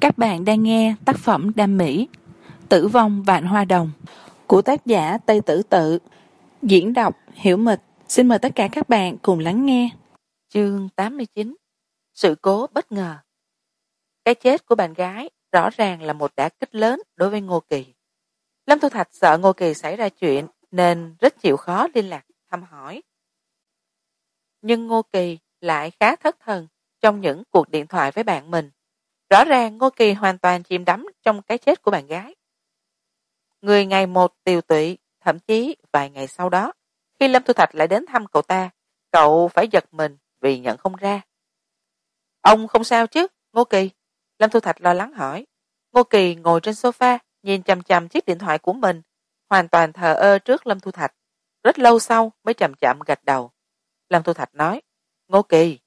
các bạn đang nghe tác phẩm đam mỹ, tử vong vạn hoa đồng, của tác giả tây tử tự. Diễn đọc hiểu mịch. Xin mời tất cả các bạn cùng lắng nghe. Chương tám mươi chín, sự cố bất ngờ. Cái chết của bạn gái rõ ràng là một đả kích lớn đối với ngô kỳ. Lâm thu thạch sợ ngô kỳ xảy ra chuyện nên rất chịu khó liên lạc, thăm hỏi. Nhưng ngô kỳ lại khá thất thần trong những cuộc điện thoại với bạn mình rõ ràng ngô kỳ hoàn toàn chìm đắm trong cái chết của bạn gái. Người ngày một tiều tụy, thậm chí vài ngày sau đó, khi lâm thu thạch lại đến thăm cậu ta, cậu phải giật mình vì nhận không ra. Ông không sao chứ, ngô kỳ? Lâm thu thạch lo lắng hỏi. Ngô kỳ ngồi trên sofa, nhìn chằm chằm chiếc điện thoại của mình, hoàn toàn thờ ơ trước lâm thu thạch. Rất lâu sau mới chậm chậm gật đầu. Lâm thu thạch nói, ngô kỳ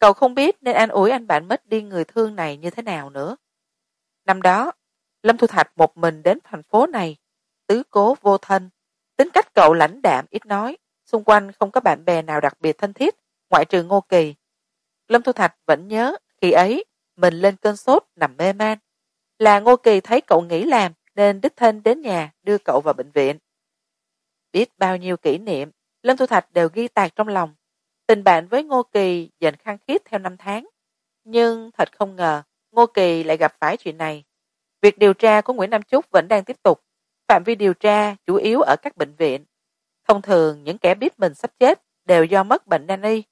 cậu không biết nên an ủi anh bạn mất đi người thương này như thế nào nữa. Năm đó, lâm thu thạch một mình đến thành phố này. Tứ cố vô thân. Tính cách cậu lãnh đạm, ít nói. Xung quanh không có bạn bè nào đặc biệt thân thiết, ngoại trừ ngô kỳ. Lâm thu thạch vẫn nhớ khi ấy mình lên cơn sốt nằm mê man. Là ngô kỳ thấy cậu nghỉ làm nên đích thân đến nhà đưa cậu vào bệnh viện. Biết bao nhiêu kỷ niệm, lâm thu thạch đều ghi tạc trong lòng tình bạn với ngô kỳ dần khăng khít theo năm tháng. Nhưng thật không ngờ ngô kỳ lại gặp phải chuyện này. Việc điều tra của nguyễn nam Chúc vẫn đang tiếp tục. Phạm vi điều tra chủ yếu ở các bệnh viện. Thông thường những kẻ biết mình sắp chết đều do mất bệnh nan y.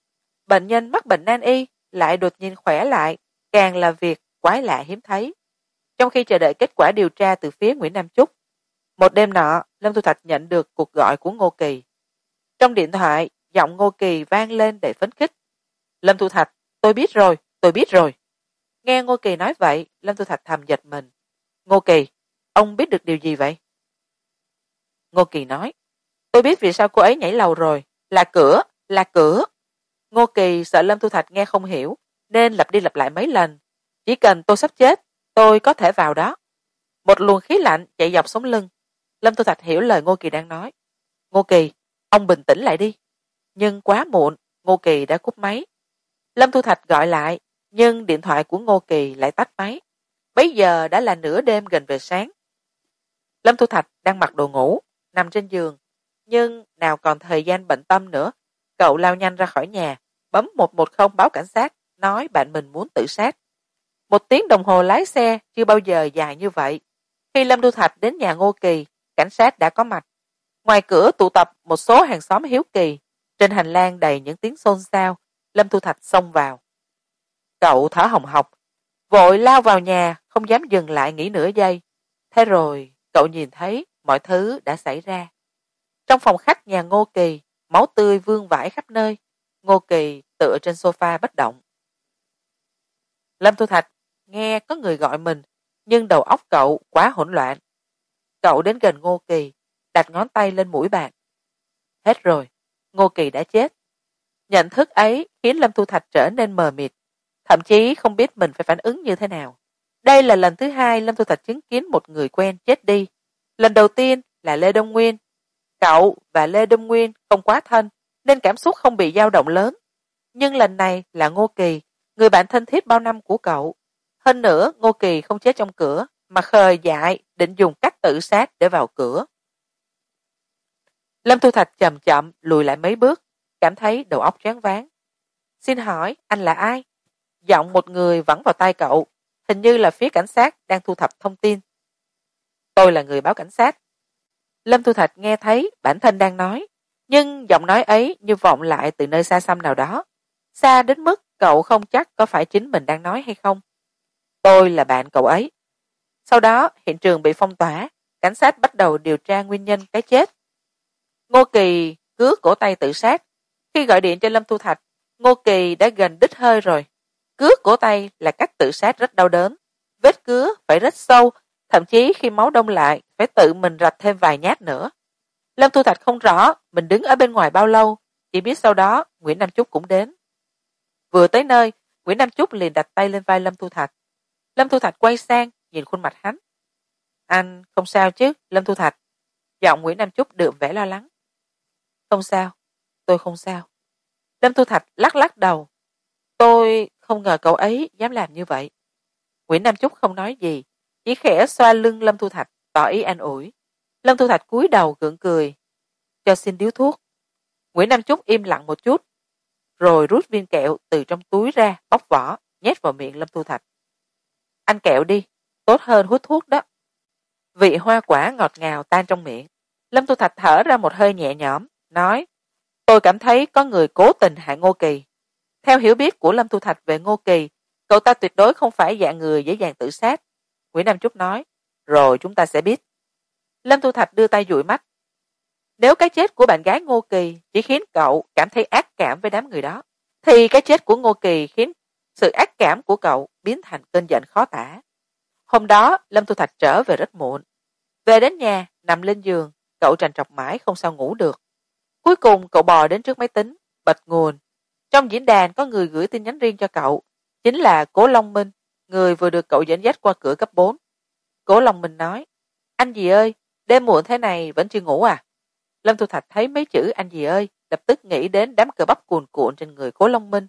Bệnh nhân mắc bệnh nan y lại đột nhiên khỏe lại càng là việc quái lạ hiếm thấy. Trong khi chờ đợi kết quả điều tra từ phía nguyễn nam Chúc, một đêm nọ lâm thu thạch nhận được cuộc gọi của ngô kỳ. Trong điện thoại giọng ngô kỳ vang lên để phấn khích. Lâm thu thạch, tôi biết rồi, tôi biết rồi. Nghe ngô kỳ nói vậy, lâm thu thạch thầm giật mình. Ngô kỳ, ông biết được điều gì vậy? Ngô kỳ nói, tôi biết vì sao cô ấy nhảy lầu rồi. Là cửa là cửa. Ngô kỳ sợ lâm thu thạch nghe không hiểu, nên lặp đi lặp lại mấy lần. Chỉ cần tôi sắp chết, tôi có thể vào đó. Một luồng khí lạnh chạy dọc sống lưng. Lâm thu thạch hiểu lời ngô kỳ đang nói. Ngô kỳ, ông bình tĩnh lại đi nhưng quá muộn, ngô kỳ đã cúp máy. Lâm thu thạch gọi lại, nhưng điện thoại của ngô kỳ lại tắt máy. Bấy giờ đã là nửa đêm gần về sáng. Lâm thu thạch đang mặc đồ ngủ, nằm trên giường. Nhưng nào còn thời gian bận tâm nữa. Cậu lao nhanh ra khỏi nhà, bấm một một không báo cảnh sát, nói bạn mình muốn tự sát. Một tiếng đồng hồ lái xe chưa bao giờ dài như vậy. Khi lâm thu thạch đến nhà ngô kỳ, cảnh sát đã có mặt. Ngoài cửa tụ tập một số hàng xóm hiếu kỳ trên hành lang đầy những tiếng xôn xao, lâm thu thạch xông vào. Cậu thở hồng hộc vội lao vào nhà, không dám dừng lại nghỉ nửa giây. Thế rồi, cậu nhìn thấy mọi thứ đã xảy ra. Trong phòng khách nhà ngô kỳ, máu tươi vương vãi khắp nơi. Ngô kỳ tựa trên sofa bất động. Lâm thu thạch, nghe có người gọi mình, nhưng đầu óc cậu quá hỗn loạn. Cậu đến gần ngô kỳ, đặt ngón tay lên mũi bạn. Hết rồi ngô kỳ đã chết. Nhận thức ấy khiến lâm thu thạch trở nên mờ mịt, thậm chí không biết mình phải phản ứng như thế nào. Đây là lần thứ hai lâm thu thạch chứng kiến một người quen chết đi. Lần đầu tiên là lê đông nguyên. Cậu và lê đông nguyên không quá thân, nên cảm xúc không bị dao động lớn. Nhưng lần này là ngô kỳ, người bạn thân thiết bao năm của cậu. Hơn nữa, ngô kỳ không chết trong cửa, mà khờ dại định dùng cách tự sát để vào cửa lâm thu thạch chậm chậm lùi lại mấy bước, cảm thấy đầu óc choáng váng. Xin hỏi anh là ai? Giọng một người vẫn vào tai cậu, hình như là phía cảnh sát đang thu thập thông tin. Tôi là người báo cảnh sát. Lâm thu thạch nghe thấy bản thân đang nói, nhưng giọng nói ấy như vọng lại từ nơi xa xăm nào đó. Xa đến mức cậu không chắc có phải chính mình đang nói hay không. Tôi là bạn cậu ấy. Sau đó, hiện trường bị phong tỏa, cảnh sát bắt đầu điều tra nguyên nhân cái chết ngô kỳ cướp cổ tay tự sát. Khi gọi điện cho lâm thu thạch, ngô kỳ đã gần đít hơi rồi. Cướp cổ tay là cách tự sát rất đau đớn. Vết cứa phải rất sâu, thậm chí khi máu đông lại phải tự mình rạch thêm vài nhát nữa. Lâm thu thạch không rõ mình đứng ở bên ngoài bao lâu, chỉ biết sau đó nguyễn nam Chúc cũng đến. Vừa tới nơi, nguyễn nam Chúc liền đặt tay lên vai lâm thu thạch. Lâm thu thạch quay sang nhìn khuôn mặt hắn. Anh không sao chứ, lâm thu thạch? Giọng nguyễn nam Chúc đượm vẻ lo lắng không sao, tôi không sao. Lâm thu thạch lắc lắc đầu. Tôi không ngờ cậu ấy dám làm như vậy. Nguyễn nam chúc không nói gì, chỉ khẽ xoa lưng lâm thu thạch, tỏ ý an ủi. Lâm thu thạch cúi đầu gượng cười. Cho xin điếu thuốc. Nguyễn nam chúc im lặng một chút, rồi rút viên kẹo từ trong túi ra, bóc vỏ, nhét vào miệng lâm thu thạch. Anh kẹo đi, tốt hơn hút thuốc đó. Vị hoa quả ngọt ngào tan trong miệng. Lâm thu thạch thở ra một hơi nhẹ nhõm nói, tôi cảm thấy có người cố tình hại ngô kỳ. Theo hiểu biết của lâm thu thạch về ngô kỳ, cậu ta tuyệt đối không phải dạng người dễ dàng tự sát. Nguyễn nam trúc nói, rồi chúng ta sẽ biết. Lâm thu thạch đưa tay dụi mắt. Nếu cái chết của bạn gái ngô kỳ chỉ khiến cậu cảm thấy ác cảm với đám người đó, thì cái chết của ngô kỳ khiến sự ác cảm của cậu biến thành cơn giận khó tả. Hôm đó, lâm thu thạch trở về rất muộn. Về đến nhà, nằm lên giường, cậu trằn trọc mãi không sao ngủ được cuối cùng cậu bò đến trước máy tính, bật nguồn. Trong diễn đàn có người gửi tin nhắn riêng cho cậu, chính là cố long minh, người vừa được cậu dẫn dắt qua cửa cấp bốn. Cố long minh nói, anh gì ơi, đêm muộn thế này vẫn chưa ngủ à? Lâm thu thạch thấy mấy chữ anh gì ơi lập tức nghĩ đến đám cờ bắp cuồn cuộn trên người cố long minh.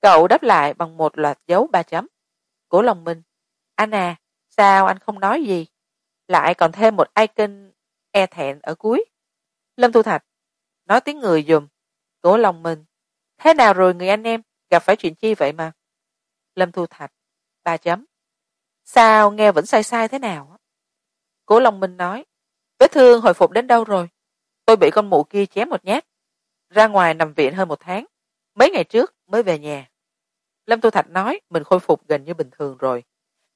Cậu đáp lại bằng một loạt dấu ba chấm. Cố long minh, anh à sao anh không nói gì? Lại còn thêm một icon e thẹn ở cuối. Lâm thu thạch nói tiếng người dùm. Cố long minh thế nào rồi người anh em? Gặp phải chuyện chi vậy mà? Lâm thu thạch. Ba chấm. Sao nghe vẫn sai sai thế nào cố long minh nói. Vết thương hồi phục đến đâu rồi? Tôi bị con mụ kia chém một nhát. Ra ngoài nằm viện hơn một tháng. Mấy ngày trước mới về nhà. Lâm thu thạch nói mình khôi phục gần như bình thường rồi.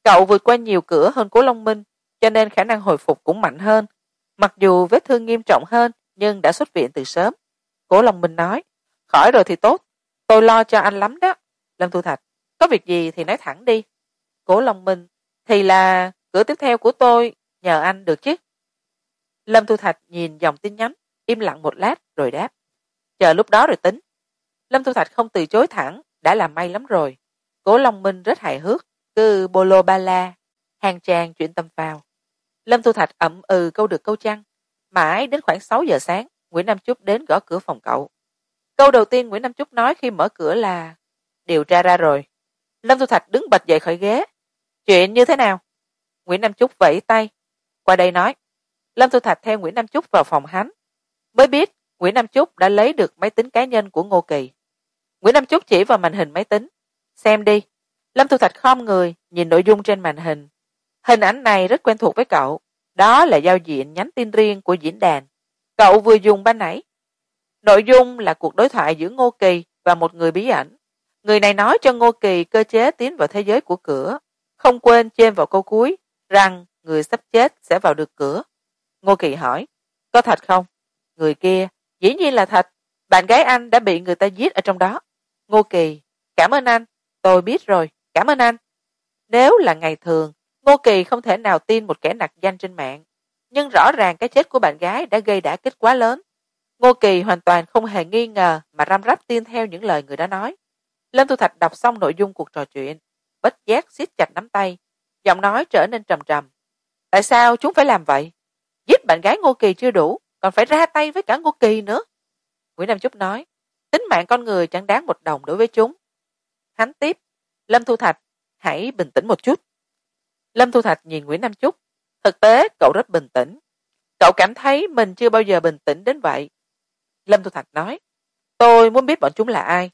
Cậu vượt qua nhiều cửa hơn cố long minh, cho nên khả năng hồi phục cũng mạnh hơn. Mặc dù vết thương nghiêm trọng hơn nhưng đã xuất viện từ sớm. Cố long minh nói, khỏi rồi thì tốt. Tôi lo cho anh lắm đó. Lâm thu thạch, có việc gì thì nói thẳng đi. Cố long minh thì là cửa tiếp theo của tôi, nhờ anh được chứ. Lâm thu thạch nhìn dòng tin nhắn, im lặng một lát rồi đáp, chờ lúc đó rồi tính. Lâm thu thạch không từ chối thẳng, đã làm may lắm rồi. Cố long minh rất hài hước, cứ bolo ba la hàng tràng chuyện tâm vào lâm thu thạch ậm ừ câu được câu chăng mãi đến khoảng sáu giờ sáng, nguyễn nam chúc đến gõ cửa phòng cậu. Câu đầu tiên nguyễn nam chúc nói khi mở cửa là, điều tra ra rồi. Lâm thu thạch đứng bật dậy khỏi ghế. Chuyện như thế nào? Nguyễn nam chúc vẫy tay. Qua đây nói, lâm thu thạch theo nguyễn nam chúc vào phòng hắn. Mới biết, nguyễn nam chúc đã lấy được máy tính cá nhân của ngô kỳ. Nguyễn nam chúc chỉ vào màn hình máy tính. Xem đi. Lâm thu thạch khom người, nhìn nội dung trên màn hình. Hình ảnh này rất quen thuộc với cậu đó là giao diện nhắn tin riêng của diễn đàn. Cậu vừa dùng ban nãy. Nội dung là cuộc đối thoại giữa ngô kỳ và một người bí ẩn. Người này nói cho ngô kỳ cơ chế tiến vào thế giới của cửa. Không quên chêm vào câu cuối rằng người sắp chết sẽ vào được cửa. Ngô kỳ hỏi, có thật không? Người kia, dĩ nhiên là thật. Bạn gái anh đã bị người ta giết ở trong đó. Ngô kỳ, cảm ơn anh. Tôi biết rồi. Cảm ơn anh. Nếu là ngày thường ngô kỳ không thể nào tin một kẻ nặc danh trên mạng. Nhưng rõ ràng cái chết của bạn gái đã gây đả kích quá lớn. Ngô kỳ hoàn toàn không hề nghi ngờ mà răm rắp tin theo những lời người đó nói. Lâm thu thạch đọc xong nội dung cuộc trò chuyện, bất giác siết chặt nắm tay, giọng nói trở nên trầm trầm. Tại sao chúng phải làm vậy? Giết bạn gái ngô kỳ chưa đủ, còn phải ra tay với cả ngô kỳ nữa. Nguyễn nam chúc nói, tính mạng con người chẳng đáng một đồng đối với chúng. Hắn tiếp, lâm thu thạch, hãy bình tĩnh một chút lâm thu thạch nhìn nguyễn nam Chúc. thực tế, cậu rất bình tĩnh. Cậu cảm thấy mình chưa bao giờ bình tĩnh đến vậy. Lâm thu thạch nói, tôi muốn biết bọn chúng là ai?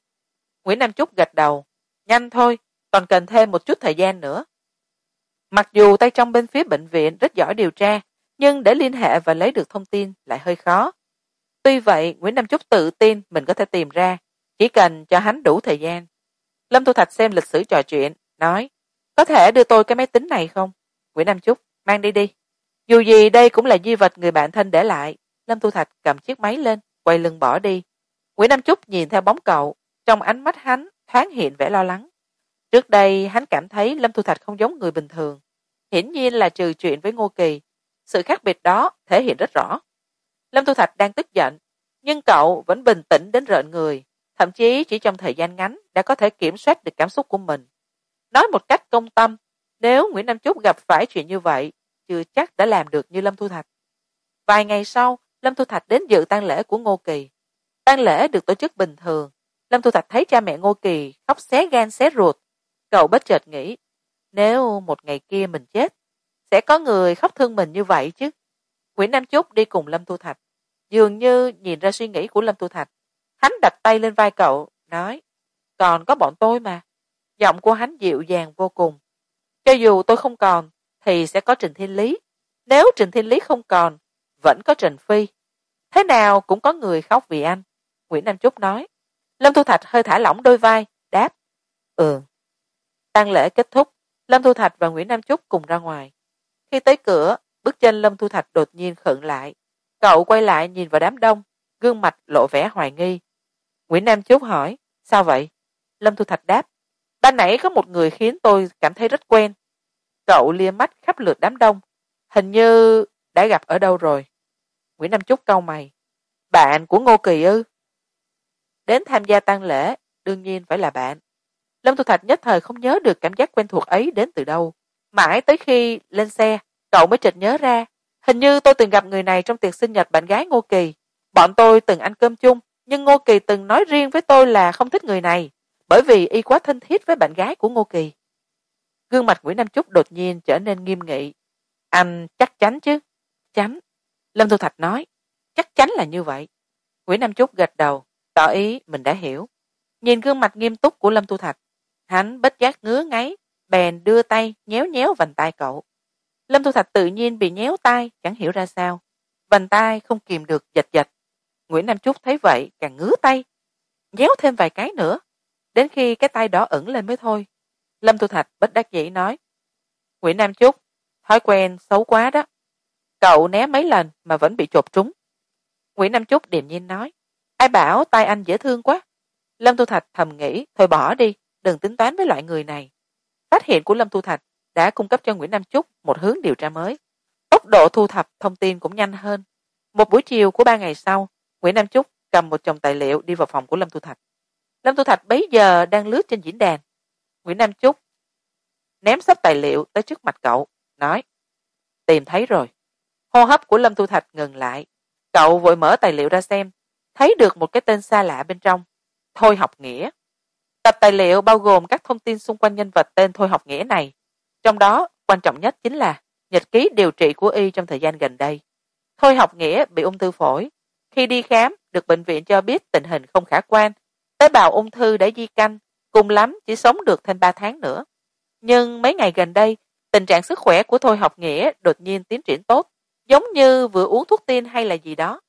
Nguyễn nam Chúc gật đầu, nhanh thôi, còn cần thêm một chút thời gian nữa. Mặc dù tay trong bên phía bệnh viện rất giỏi điều tra, nhưng để liên hệ và lấy được thông tin lại hơi khó. Tuy vậy, nguyễn nam Chúc tự tin mình có thể tìm ra, chỉ cần cho hắn đủ thời gian. Lâm thu thạch xem lịch sử trò chuyện, nói có thể đưa tôi cái máy tính này không? Nguyễn nam trúc mang đi đi. Dù gì đây cũng là di vật người bạn thân để lại. Lâm thu thạch cầm chiếc máy lên, quay lưng bỏ đi. Nguyễn nam trúc nhìn theo bóng cậu, trong ánh mắt hắn thoáng hiện vẻ lo lắng. Trước đây, hắn cảm thấy lâm thu thạch không giống người bình thường. Hiển nhiên là trừ chuyện với ngô kỳ, sự khác biệt đó thể hiện rất rõ. Lâm thu thạch đang tức giận, nhưng cậu vẫn bình tĩnh đến rợn người, thậm chí chỉ trong thời gian ngắn đã có thể kiểm soát được cảm xúc của mình nói một cách công tâm, nếu nguyễn nam chúc gặp phải chuyện như vậy, chưa chắc đã làm được như lâm thu thạch. Vài ngày sau, lâm thu thạch đến dự tang lễ của ngô kỳ. Tang lễ được tổ chức bình thường. Lâm thu thạch thấy cha mẹ ngô kỳ khóc xé gan, xé ruột. Cậu bất chợt nghĩ, nếu một ngày kia mình chết, sẽ có người khóc thương mình như vậy chứ? Nguyễn nam chúc đi cùng lâm thu thạch. Dường như nhìn ra suy nghĩ của lâm thu thạch, hắn đặt tay lên vai cậu, nói, còn có bọn tôi mà giọng của hắn dịu dàng vô cùng. Cho dù tôi không còn, thì sẽ có trình thiên lý. Nếu trình thiên lý không còn, vẫn có trình phi. Thế nào cũng có người khóc vì anh, nguyễn nam trúc nói. Lâm thu thạch hơi thả lỏng đôi vai, đáp. Ừ. Tang lễ kết thúc, lâm thu thạch và nguyễn nam trúc cùng ra ngoài. Khi tới cửa, bước chân lâm thu thạch đột nhiên khựng lại. Cậu quay lại nhìn vào đám đông, gương mặt lộ vẻ hoài nghi. Nguyễn nam trúc hỏi, sao vậy? Lâm thu thạch đáp ban nãy có một người khiến tôi cảm thấy rất quen. Cậu lia mắt khắp lượt đám đông. Hình như đã gặp ở đâu rồi? Nguyễn nam chúc câu mày. Bạn của ngô kỳ ư? Đến tham gia tang lễ, đương nhiên phải là bạn. Lâm thu thạch nhất thời không nhớ được cảm giác quen thuộc ấy đến từ đâu. Mãi tới khi lên xe, cậu mới chợt nhớ ra. Hình như tôi từng gặp người này trong tiệc sinh nhật bạn gái ngô kỳ. Bọn tôi từng ăn cơm chung, nhưng ngô kỳ từng nói riêng với tôi là không thích người này bởi vì y quá thân thiết với bạn gái của ngô kỳ. Gương mặt nguyễn nam trúc đột nhiên trở nên nghiêm nghị. Anh chắc chắn chứ? Chắn. Lâm thu thạch nói. Chắc chắn là như vậy. Nguyễn nam trúc gật đầu. Tỏ ý, mình đã hiểu. Nhìn gương mặt nghiêm túc của lâm thu thạch, hắn bất giác ngứa ngáy, bèn đưa tay nhéo nhéo vành tay cậu. Lâm thu thạch tự nhiên bị nhéo tay chẳng hiểu ra sao. Vành tay không kìm được giật giật nguyễn nam trúc thấy vậy, càng ngứa tay. Nhéo thêm vài cái nữa đến khi cái tay đỏ ửng lên mới thôi. Lâm thu thạch bất đắc dĩ nói, nguyễn nam Chúc, thói quen xấu quá đó. Cậu né mấy lần mà vẫn bị chộp trúng. Nguyễn nam Chúc điềm nhiên nói, ai bảo tay anh dễ thương quá. Lâm thu thạch thầm nghĩ, thôi bỏ đi, đừng tính toán với loại người này. Phát hiện của lâm thu thạch đã cung cấp cho nguyễn nam Chúc một hướng điều tra mới. Tốc độ thu thập thông tin cũng nhanh hơn. Một buổi chiều của ba ngày sau, nguyễn nam Chúc cầm một chồng tài liệu đi vào phòng của lâm thu thạch lâm thu thạch bấy giờ đang lướt trên diễn đàn. Nguyễn nam trúc ném sắp tài liệu tới trước mặt cậu, nói, tìm thấy rồi. Hô hấp của lâm thu thạch ngừng lại. Cậu vội mở tài liệu ra xem, thấy được một cái tên xa lạ bên trong, thôi học nghĩa. Tập tài liệu bao gồm các thông tin xung quanh nhân vật tên thôi học nghĩa này. Trong đó, quan trọng nhất chính là nhật ký điều trị của y trong thời gian gần đây. Thôi học nghĩa bị ung thư phổi. Khi đi khám, được bệnh viện cho biết tình hình không khả quan tế bào ung thư đã di căn cùng lắm chỉ sống được thêm ba tháng nữa. Nhưng mấy ngày gần đây, tình trạng sức khỏe của thôi học nghĩa đột nhiên tiến triển tốt, giống như vừa uống thuốc tiên hay là gì đó.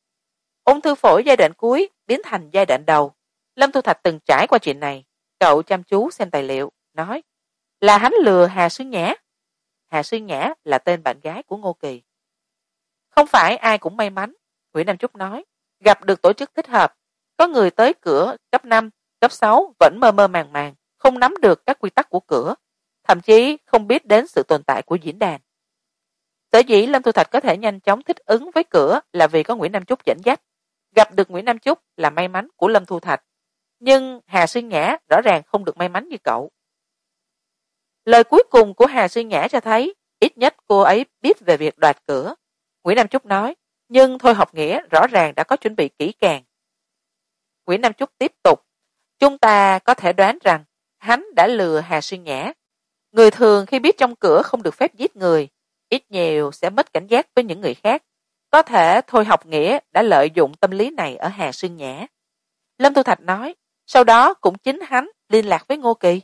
Ung thư phổi giai đoạn cuối biến thành giai đoạn đầu. Lâm thu thạch từng trải qua chuyện này. Cậu chăm chú xem tài liệu, nói, là hắn lừa hà sư nhã. Hà sư nhã là tên bạn gái của ngô kỳ. Không phải ai cũng may mắn, nguyễn nam trúc nói, gặp được tổ chức thích hợp có người tới cửa, cấp năm, cấp sáu, vẫn mơ mơ màng màng, không nắm được các quy tắc của cửa, thậm chí không biết đến sự tồn tại của diễn đàn. Sở dĩ lâm thu thạch có thể nhanh chóng thích ứng với cửa là vì có nguyễn nam trúc dẫn dắt. Gặp được nguyễn nam trúc là may mắn của lâm thu thạch. Nhưng hà sư nhã rõ ràng không được may mắn như cậu. Lời cuối cùng của hà sư nhã cho thấy ít nhất cô ấy biết về việc đoạt cửa. Nguyễn nam trúc nói, nhưng thôi học nghĩa, rõ ràng đã có chuẩn bị kỹ càng nguyễn nam trúc tiếp tục. Chúng ta có thể đoán rằng, hắn đã lừa hà sư nhã. Người thường khi biết trong cửa không được phép giết người, ít nhiều sẽ mất cảnh giác với những người khác. Có thể thôi học nghĩa đã lợi dụng tâm lý này ở hà sư nhã. Lâm thu thạch nói, sau đó cũng chính hắn liên lạc với ngô kỳ.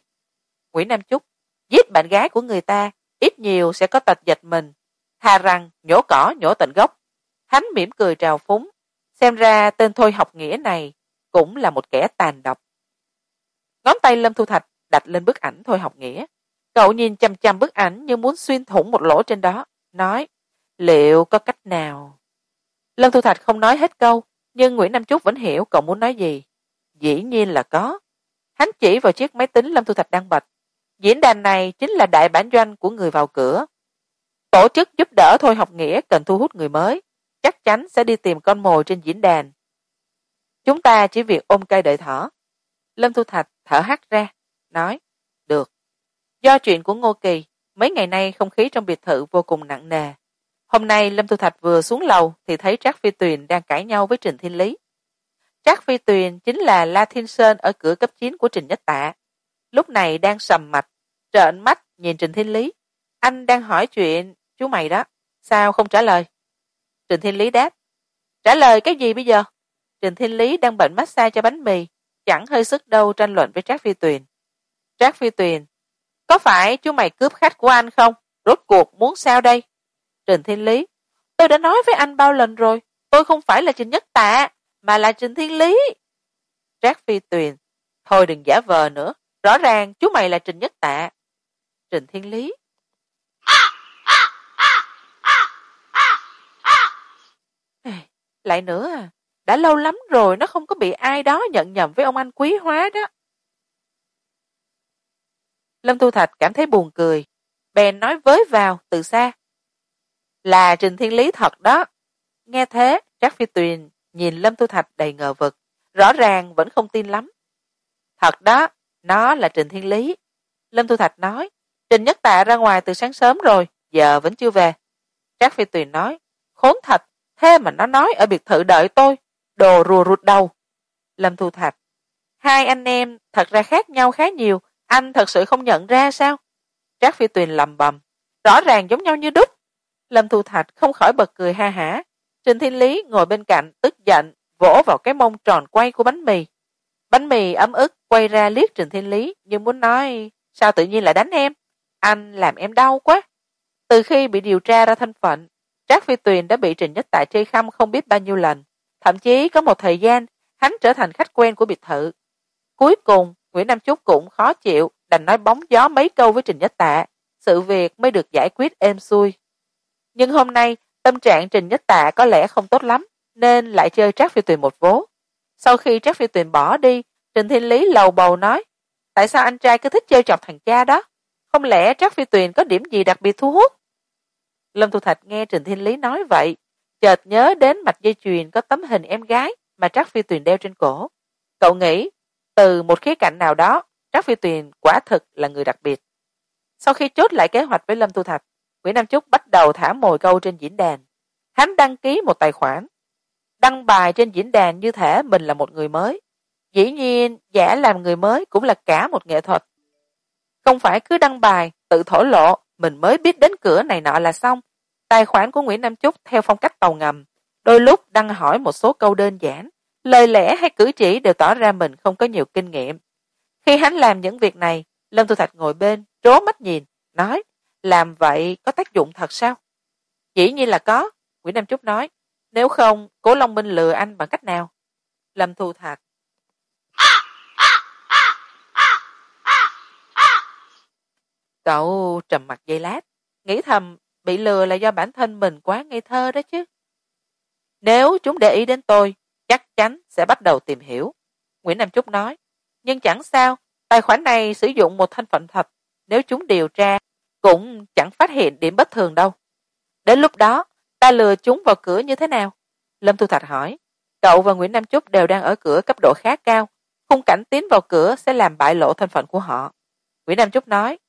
Nguyễn nam chúc, giết bạn gái của người ta, ít nhiều sẽ có tật giật mình. Thà rằng nhổ cỏ nhổ tận gốc. Hắn mỉm cười trào phúng, xem ra tên thôi học nghĩa này cũng là một kẻ tàn độc. Ngón tay lâm thu thạch đặt lên bức ảnh thôi học nghĩa. Cậu nhìn chằm chằm bức ảnh như muốn xuyên thủng một lỗ trên đó, nói, liệu có cách nào? Lâm thu thạch không nói hết câu, nhưng nguyễn nam trúc vẫn hiểu cậu muốn nói gì. Dĩ nhiên là có. Hắn chỉ vào chiếc máy tính lâm thu thạch đang bật. Diễn đàn này chính là đại bản doanh của người vào cửa. Tổ chức giúp đỡ thôi học nghĩa cần thu hút người mới, chắc chắn sẽ đi tìm con mồi trên diễn đàn chúng ta chỉ việc ôm cây đợi thở lâm thu thạch thở hắt ra, nói, được. Do chuyện của ngô kỳ, mấy ngày nay không khí trong biệt thự vô cùng nặng nề. Hôm nay lâm thu thạch vừa xuống lầu thì thấy trác phi tuyền đang cãi nhau với trình thiên lý. Trác phi tuyền chính là la thiên sơn ở cửa cấp chín của trình nhất tạ. Lúc này đang sầm mặt, trợn mắt nhìn trình thiên lý. Anh đang hỏi chuyện, chú mày đó, sao không trả lời? Trình thiên lý đáp, trả lời cái gì bây giờ? Trình thiên lý đang bệnh massage cho bánh mì, chẳng hơi sức đâu tranh luận với trác phi tuyền. Trác phi tuyền, có phải chú mày cướp khách của anh không? Rốt cuộc muốn sao đây? Trình thiên lý, tôi đã nói với anh bao lần rồi, tôi không phải là trình nhất tạ, mà là trình thiên lý. Trác phi tuyền, thôi đừng giả vờ nữa, rõ ràng chú mày là trình nhất tạ. Trình thiên lý lại nữa à đã lâu lắm rồi nó không có bị ai đó nhận nhầm với ông anh quý hóa đó. Lâm thu thạch cảm thấy buồn cười. Bèn nói với vào từ xa. Là trình thiên lý thật đó. Nghe thế, trác phi tuyền nhìn lâm thu thạch đầy ngờ vực. Rõ ràng vẫn không tin lắm. Thật đó, nó là trình thiên lý. Lâm thu thạch nói, trình nhất tạ ra ngoài từ sáng sớm rồi, giờ vẫn chưa về. Trác phi tuyền nói, khốn thật, thế mà nó nói ở biệt thự đợi tôi đồ rùa rụt đầu. Lâm thu thạch. Hai anh em thật ra khác nhau khá nhiều. Anh thật sự không nhận ra sao? Trác phi tuyền lầm bầm. Rõ ràng giống nhau như đúc. Lâm thu thạch không khỏi bật cười ha hả. Trình thiên lý ngồi bên cạnh tức giận, vỗ vào cái mông tròn quay của bánh mì. Bánh mì ấm ức quay ra liếc trình thiên lý nhưng muốn nói, sao tự nhiên lại đánh em? Anh làm em đau quá. Từ khi bị điều tra ra thân phận, trác phi tuyền đã bị trình nhất tại chơi khăm không biết bao nhiêu lần thậm chí có một thời gian, hắn trở thành khách quen của biệt thự. Cuối cùng, nguyễn nam chúc cũng khó chịu, đành nói bóng gió mấy câu với trình nhất tạ. Sự việc mới được giải quyết êm xuôi. Nhưng hôm nay, tâm trạng trình nhất tạ có lẽ không tốt lắm, nên lại chơi trác phi tuyền một vố. Sau khi trác phi tuyền bỏ đi, trình thiên lý lầu bầu nói, tại sao anh trai cứ thích chơi chọc thằng cha đó? Không lẽ trác phi tuyền có điểm gì đặc biệt thu hút? Lâm thu thạch nghe trình thiên lý nói vậy chợt nhớ đến mạch dây chuyền có tấm hình em gái mà trác phi tuyền đeo trên cổ. Cậu nghĩ, từ một khía cạnh nào đó, trác phi tuyền quả thực là người đặc biệt. Sau khi chốt lại kế hoạch với lâm Tu thạch, nguyễn nam chúc bắt đầu thả mồi câu trên diễn đàn. Hắn đăng ký một tài khoản. Đăng bài trên diễn đàn như thể mình là một người mới. Dĩ nhiên, giả làm người mới cũng là cả một nghệ thuật. Không phải cứ đăng bài, tự thổ lộ, mình mới biết đến cửa này nọ là xong tài khoản của nguyễn nam chúc theo phong cách tàu ngầm, đôi lúc đăng hỏi một số câu đơn giản, lời lẽ hay cử chỉ đều tỏ ra mình không có nhiều kinh nghiệm. Khi hắn làm những việc này, lâm thu thạch ngồi bên, trố mắt nhìn, nói, làm vậy có tác dụng thật sao? Dĩ nhiên là có, nguyễn nam chúc nói. Nếu không, cố long minh lừa anh bằng cách nào? Lâm thu thạch. Cậu trầm mặt giây lát, nghĩ thầm bị lừa là do bản thân mình quá ngây thơ đó chứ. Nếu chúng để ý đến tôi, chắc chắn sẽ bắt đầu tìm hiểu. Nguyễn nam trúc nói, nhưng chẳng sao, tài khoản này sử dụng một thân phận thật. Nếu chúng điều tra, cũng chẳng phát hiện điểm bất thường đâu. Đến lúc đó, ta lừa chúng vào cửa như thế nào? Lâm thu thạch hỏi. Cậu và nguyễn nam trúc đều đang ở cửa cấp độ khá cao. Khung cảnh tiến vào cửa sẽ làm bại lộ thân phận của họ. Nguyễn nam trúc nói,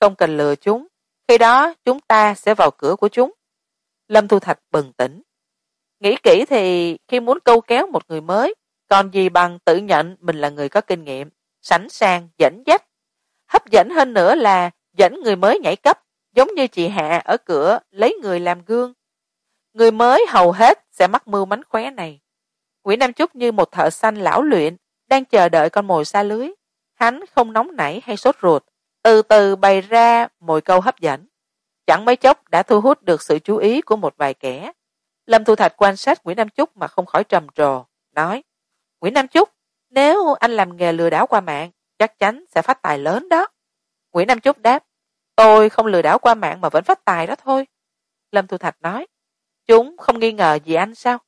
không cần lừa chúng khi đó, chúng ta sẽ vào cửa của chúng. Lâm thu thạch bừng tỉnh. Nghĩ kỹ thì khi muốn câu kéo một người mới, còn gì bằng tự nhận mình là người có kinh nghiệm, sẵn sàng dẫn dắt. Hấp dẫn hơn nữa là dẫn người mới nhảy cấp, giống như chị hạ ở cửa lấy người làm gương. Người mới hầu hết sẽ mắc mưu mánh khóe này. Nguyễn nam chúc như một thợ xanh lão luyện, đang chờ đợi con mồi xa lưới. Hắn không nóng nảy hay sốt ruột từ từ bày ra mồi câu hấp dẫn. Chẳng mấy chốc đã thu hút được sự chú ý của một vài kẻ. Lâm thu thạch quan sát nguyễn nam Chúc mà không khỏi trầm trồ nói nguyễn nam Chúc, nếu anh làm nghề lừa đảo qua mạng chắc chắn sẽ phát tài lớn đó. Nguyễn nam Chúc đáp tôi không lừa đảo qua mạng mà vẫn phát tài đó thôi. Lâm thu thạch nói chúng không nghi ngờ gì anh sao?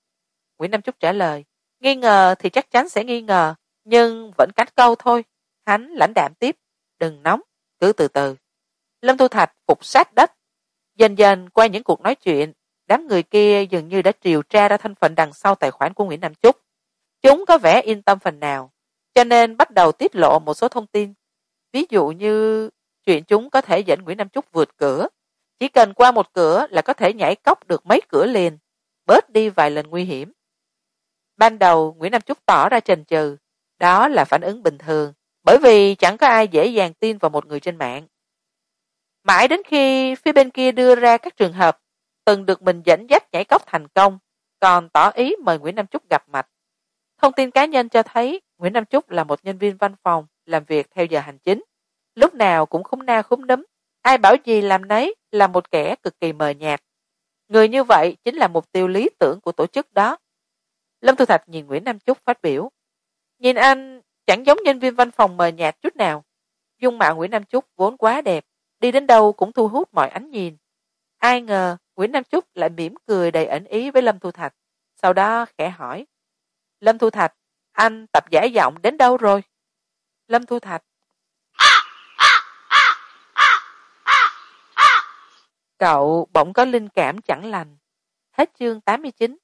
Nguyễn nam Chúc trả lời nghi ngờ thì chắc chắn sẽ nghi ngờ nhưng vẫn cắt câu thôi. Hắn lãnh đạm tiếp đừng nóng cứ từ từ. Lâm thu thạch phục sát đất. Dần dần qua những cuộc nói chuyện, đám người kia dường như đã điều tra ra thân phận đằng sau tài khoản của nguyễn nam trúc chúng có vẻ yên tâm phần nào, cho nên bắt đầu tiết lộ một số thông tin. Ví dụ như, chuyện chúng có thể dẫn nguyễn nam trúc vượt cửa. Chỉ cần qua một cửa là có thể nhảy cóc được mấy cửa liền, bớt đi vài lần nguy hiểm. Ban đầu, nguyễn nam trúc tỏ ra trần trừ đó là phản ứng bình thường bởi vì chẳng có ai dễ dàng tin vào một người trên mạng. Mãi đến khi phía bên kia đưa ra các trường hợp, từng được mình dẫn dắt nhảy cóc thành công, còn tỏ ý mời nguyễn nam trúc gặp mặt. Thông tin cá nhân cho thấy nguyễn nam trúc là một nhân viên văn phòng làm việc theo giờ hành chính. Lúc nào cũng khúng na khúng nấm ai bảo gì làm nấy là một kẻ cực kỳ mờ nhạt. Người như vậy chính là mục tiêu lý tưởng của tổ chức đó. Lâm thu thạch nhìn nguyễn nam trúc phát biểu. Nhìn anh chẳng giống nhân viên văn phòng mờ nhạt chút nào. Dung mạo nguyễn nam trúc vốn quá đẹp, đi đến đâu cũng thu hút mọi ánh nhìn. Ai ngờ nguyễn nam trúc lại mỉm cười đầy ẩn ý với lâm thu thạch, sau đó khẽ hỏi, lâm thu thạch, anh tập giả giọng đến đâu rồi? Lâm thu thạch, cậu bỗng có linh cảm chẳng lành. Hết chương tám mươi chín.